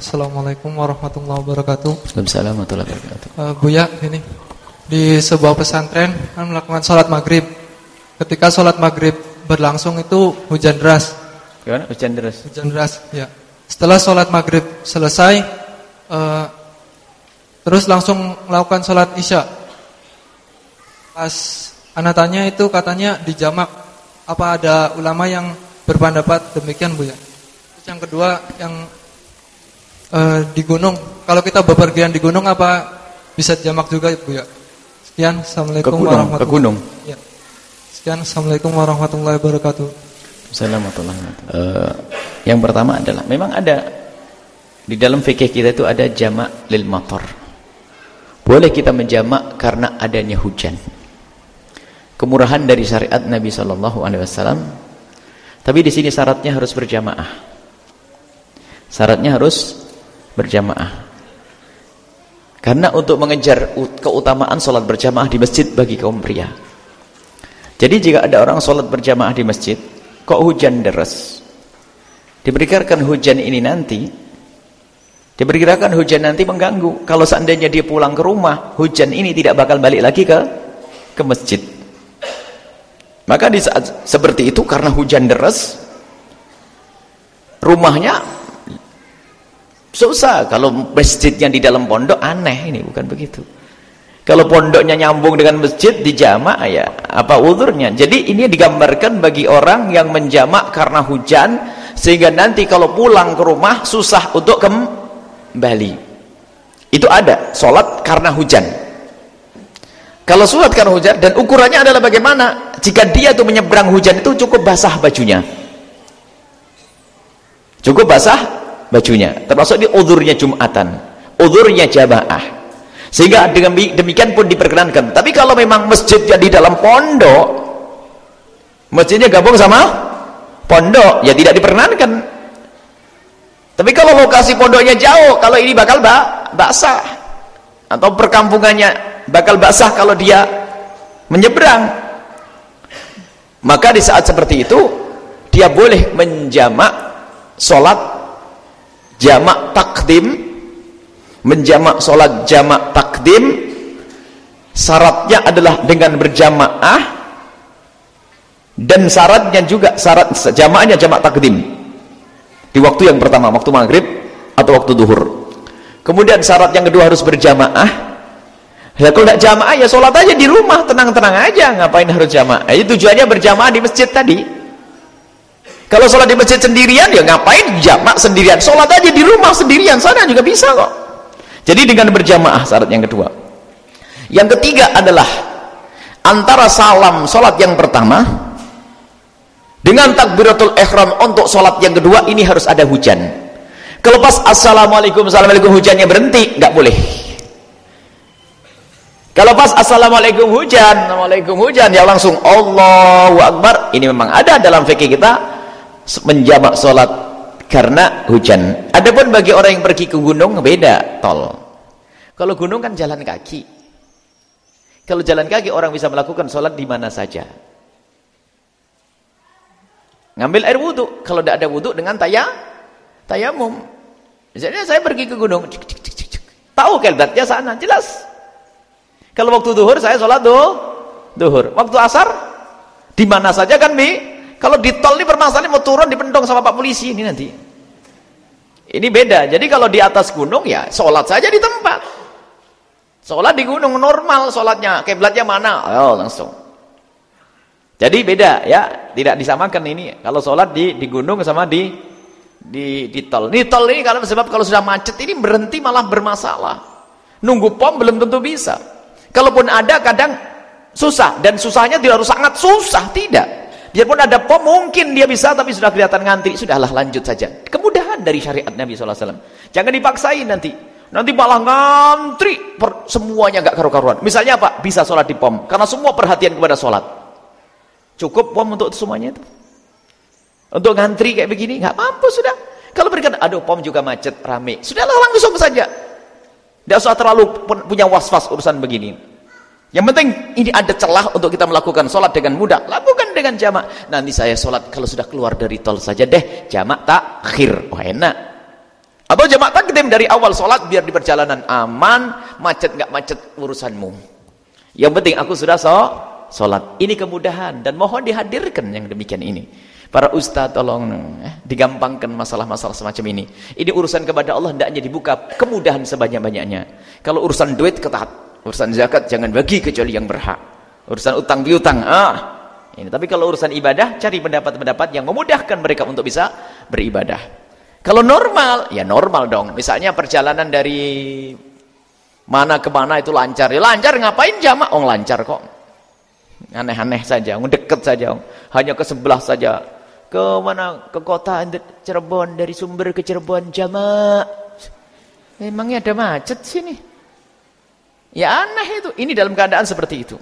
Assalamualaikum warahmatullahi wabarakatuh. Waalaikumsalam warahmatullahi wabarakatuh. Uh, Buya, ini di sebuah pesantren kan melakukan sholat maghrib. Ketika sholat maghrib berlangsung itu hujan deras. Gimana? Hujan deras. Hujan deras, ya. Setelah sholat maghrib selesai, uh, terus langsung melakukan sholat isya. Pas anak tanya itu katanya di jamak. Apa ada ulama yang berpendapat demikian, Buya? Terus yang kedua yang uh, di gunung. Kalau kita bepergian di gunung apa bisa jamak juga Bu ya? Sekian, Assalamualaikum Ke gunung, warahmatullahi ke gunung. Ya. Sekian, Assalamualaikum warahmatullahi wabarakatuh. Assalamualaikum warahmatullahi wabarakatuh. Eh, yang pertama adalah memang ada di dalam fikih kita itu ada jamak lil matar. Boleh kita menjamak karena adanya hujan. Kemurahan dari syariat Nabi sallallahu alaihi wasallam. Tapi di sini syaratnya harus berjamaah. Syaratnya harus berjamaah. Karena untuk mengejar keutamaan sholat berjamaah di masjid bagi kaum pria. Jadi jika ada orang sholat berjamaah di masjid, kok hujan deras? Diperkirakan hujan ini nanti, diperkirakan hujan nanti mengganggu. Kalau seandainya dia pulang ke rumah, hujan ini tidak bakal balik lagi ke ke masjid. Maka di saat seperti itu karena hujan deras, rumahnya Susah kalau masjidnya di dalam pondok aneh ini bukan begitu. Kalau pondoknya nyambung dengan masjid di jamak ya apa udurnya. Jadi ini digambarkan bagi orang yang menjamak karena hujan sehingga nanti kalau pulang ke rumah susah untuk kembali. Itu ada sholat karena hujan. Kalau sholat karena hujan dan ukurannya adalah bagaimana? Jika dia tuh menyeberang hujan itu cukup basah bajunya. Cukup basah bajunya. Termasuk di udurnya Jumatan. Udurnya jamaah. Sehingga dengan demikian pun diperkenankan. Tapi kalau memang masjidnya di dalam pondok masjidnya gabung sama pondok ya tidak diperkenankan. Tapi kalau lokasi pondoknya jauh kalau ini bakal ba basah. Atau perkampungannya bakal basah kalau dia menyeberang. Maka di saat seperti itu dia boleh menjamak sholat jamak takdim menjamak solat jamak takdim syaratnya adalah dengan berjamaah dan syaratnya juga syarat jamaknya jamak takdim. Di waktu yang pertama waktu maghrib atau waktu duhur. Kemudian syarat yang kedua harus berjamaah. Ya kalau tidak jamaah ya sholat aja di rumah tenang-tenang aja ngapain harus jamaah? Itu tujuannya berjamaah di masjid tadi kalau sholat di masjid sendirian, ya ngapain jamak sendirian? Sholat aja di rumah sendirian, sana juga bisa kok. Jadi dengan berjamaah syarat yang kedua. Yang ketiga adalah antara salam sholat yang pertama dengan takbiratul ihram untuk sholat yang kedua ini harus ada hujan. Kalau pas assalamualaikum assalamualaikum hujannya berhenti, nggak boleh. Kalau pas assalamualaikum hujan, assalamualaikum hujan ya langsung Allahu akbar. Ini memang ada dalam fikih kita menjamak sholat karena hujan. Adapun bagi orang yang pergi ke gunung beda tol. Kalau gunung kan jalan kaki. Kalau jalan kaki orang bisa melakukan sholat di mana saja. Ngambil air wudhu. Kalau tidak ada wudhu dengan taya tayamum. Misalnya saya pergi ke gunung cik, cik, cik, cik. tahu kelbatnya sana jelas. Kalau waktu duhur saya sholat duh, duhur. Waktu asar di mana saja kan bi kalau di tol ini permasalahan mau turun dipendong sama Pak Polisi ini nanti. Ini beda. Jadi kalau di atas gunung ya sholat saja di tempat. Sholat di gunung normal sholatnya. Kiblatnya mana? Oh langsung. Jadi beda ya. Tidak disamakan ini. Kalau sholat di di gunung sama di di di tol. Ini tol ini kalau sebab kalau sudah macet ini berhenti malah bermasalah. Nunggu pom belum tentu bisa. Kalaupun ada kadang susah dan susahnya tidak harus sangat susah tidak. Biarpun ada pom mungkin dia bisa tapi sudah kelihatan ngantri, sudahlah lanjut saja. Kemudahan dari syariat Nabi SAW. Jangan dipaksain nanti. Nanti malah ngantri, per, semuanya gak karu-karuan. Misalnya apa? Bisa sholat di pom. Karena semua perhatian kepada sholat. Cukup pom untuk semuanya itu. Untuk ngantri kayak begini, gak mampu sudah. Kalau berikan, aduh pom juga macet, rame. Sudahlah langsung saja. Tidak usah terlalu punya was-was urusan begini. Yang penting ini ada celah untuk kita melakukan sholat dengan mudah. Lakukan dengan jamak. Nanti saya sholat kalau sudah keluar dari tol saja deh. Jamak takhir. Oh enak. Atau jamak takdim dari awal sholat biar di perjalanan aman, macet nggak macet urusanmu. Yang penting aku sudah sholat. Ini kemudahan dan mohon dihadirkan yang demikian ini. Para ustaz tolong eh, digampangkan masalah-masalah semacam ini. Ini urusan kepada Allah hendaknya dibuka kemudahan sebanyak-banyaknya. Kalau urusan duit ketat, urusan zakat jangan bagi kecuali yang berhak. Urusan utang piutang, ah. Ini tapi kalau urusan ibadah cari pendapat-pendapat yang memudahkan mereka untuk bisa beribadah. Kalau normal, ya normal dong. Misalnya perjalanan dari mana ke mana itu lancar. Ya lancar ngapain jamak? Oh lancar kok. Aneh-aneh saja, deket saja. Hanya ke sebelah saja. Ke mana? Ke kota Cirebon. Dari sumber ke Cirebon jamak. Memangnya ada macet sini? Ya aneh itu. Ini dalam keadaan seperti itu.